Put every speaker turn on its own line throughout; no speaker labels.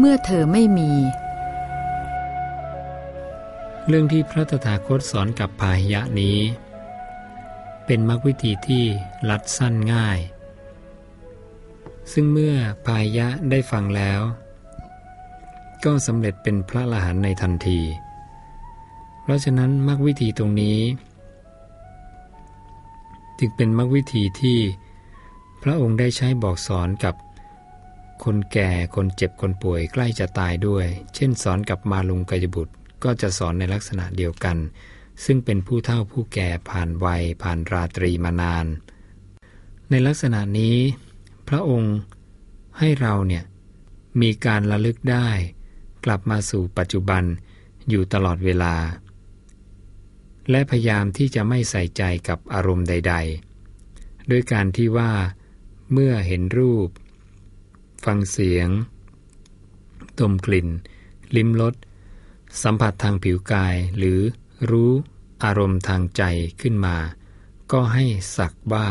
เมื่อเธอไม่มี
เรื่องที่พระตถาคตสอนกับพาหิยะนี้ เป็นมรรควิธีที่ลัดสั้นง่าย ซึ่งเมื่อพาหิยะได้ฟังแล้ว ก็สำเร็จเป็นพระละหันในทันที เพราะฉะนั้นมรรควิธีตรงนี้ จึงเป็นมรรควิธีที่พระองค์ได้ใช้บอกสอนกับ คนแก่คนเจ็บคนป่วยใกล้จะตายด้วย เช่นสอนกับมาลุงกยบุตรก็จะสอนในลักษณะเดียวกัน ซึ่งเป็นผู้เฒ่าผู้แก่ผ่านวัยผ่านราตรีมานาน ในลักษณะนี้ พระองค์ให้เราเนี่ยมีการระลึกได้ กลับมาสู่ปัจจุบันอยู่ตลอดเวลา และพยายามที่จะไม่ใส่ใจกับอารมณ์ใด ๆ ด้วยการที่ว่า เมื่อเห็นรูป ฟังเสียง ดมกลิ่น ลิ้มรสสัมผัสทางผิวกายหรือรู้อารมณ์ทางใจขึ้นมา ก็ให้สักว่า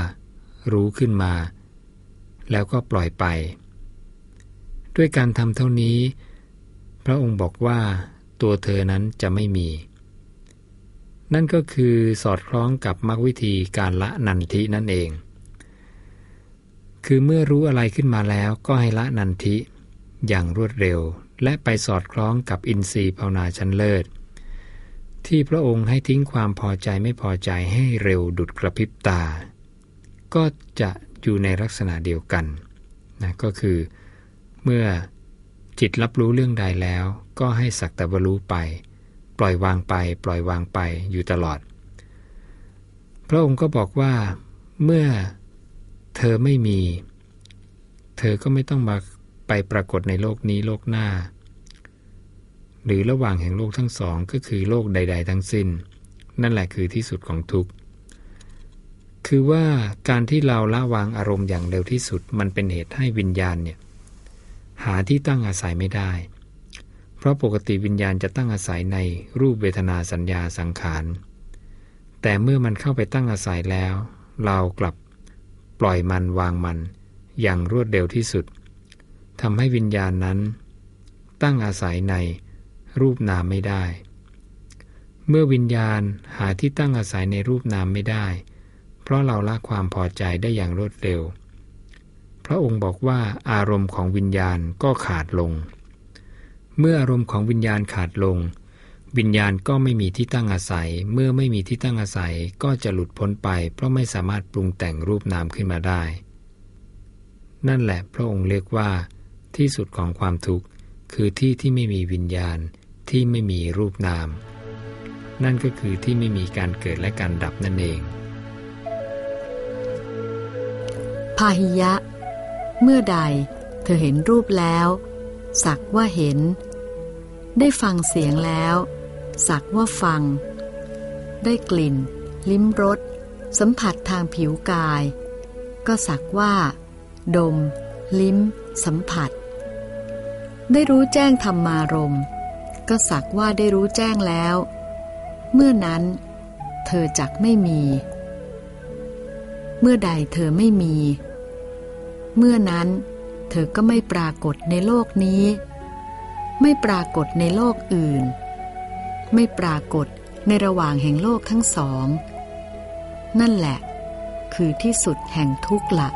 รู้ขึ้นมา แล้วก็ปล่อยไป ด้วยการทำเท่านี้ พระองค์บอกว่าตัวเธอนั้นจะไม่มี นั่นก็คือสอดคล้องกับมรรควิธีการละนันทินั่นเอง คือเมื่อรู้อะไรขึ้นมาแล้วก็ให้ละนันทิ อย่างรวดเร็ว และไปสอดคล้องกับอินทรีย์ภาวนาชั้นเลิศ ที่พระองค์ให้ทิ้งความพอใจไม่พอใจให้เร็วดุดกระพริบตา ก็จะอยู่ในลักษณะเดียวกันนะก็คือ เมื่อจิตรับรู้เรื่องใดแล้ว ก็ให้สักแต่ว่ารู้ไป ปล่อยวางไป ปล่อยวางไปอยู่ตลอด พระองค์ก็บอกว่าเมื่อ เธอไม่มี เธอก็ไม่ต้องมาไปปรากฏในโลกนี้โลกหน้า หรือระหว่างแห่งโลกทั้งสองก็คือโลกใด ๆ ทั้งสิ้น นั่นแหละคือที่สุดของทุกข์คือว่าการที่เราละวางอารมณ์อย่างเร็วที่สุดมันเป็นเหตุให้วิญญาณเนี่ยหาที่ตั้งอาศัยไม่ได้ เพราะปกติวิญญาณจะตั้งอาศัยในรูปเวทนาสัญญาสังขาร แต่เมื่อมันเข้าไปตั้งอาศัยแล้ว เรากลับ ปล่อยมันวางมัน อย่างรวดเร็วที่สุดทำให้วิญญาณนั้น ตั้งอาศัยในรูปนามไม่ได้ เมื่อวิญญาณหาที่ตั้งอาศัยในรูปนามไม่ได้ เพราะเราละความพอใจได้อย่างรวดเร็ว พระองค์บอกว่าอารมณ์ของวิญญาณก็ขาดลง เมื่ออารมณ์ของวิญญาณขาดลง วิญญาณก็ไม่มีที่ตั้งอาศัย เมื่อไม่มีที่ตั้งอาศัยก็จะหลุดพ้นไป เพราะไม่สามารถปรุงแต่งรูปนามขึ้นมาได้ นั่นแหละพระองค์เรียกว่า ที่สุดของความทุกข์ คือที่ที่ไม่มีวิญญาณที่ไม่มีรูปนาม นั่นก็คือที่ไม่มีการเกิดและการดับนั่นเอง
พาหิยะ เมื่อใดเธอเห็นรูปแล้ว สักว่าเห็น ได้ฟังเสียงแล้ว สักว่าฟัง ได้กลิ่น ลิ้มรส สัมผัสทางผิวกาย ก็สักว่า ดม ลิ้ม สัมผัส ได้รู้แจ้งธรรมารมก็สักว่าได้รู้แจ้งแล้ว เมื่อนั้น เธอจักไม่มี เมื่อใดเธอไม่มี เมื่อนั้น เธอก็ไม่ปรากฏในโลกนี้ ไม่ปรากฏในโลกอื่น ไม่ปรากฏในระหว่างแห่งโลกทั้งสอง นั่นแหละ คือที่สุดแห่งทุกข์ละ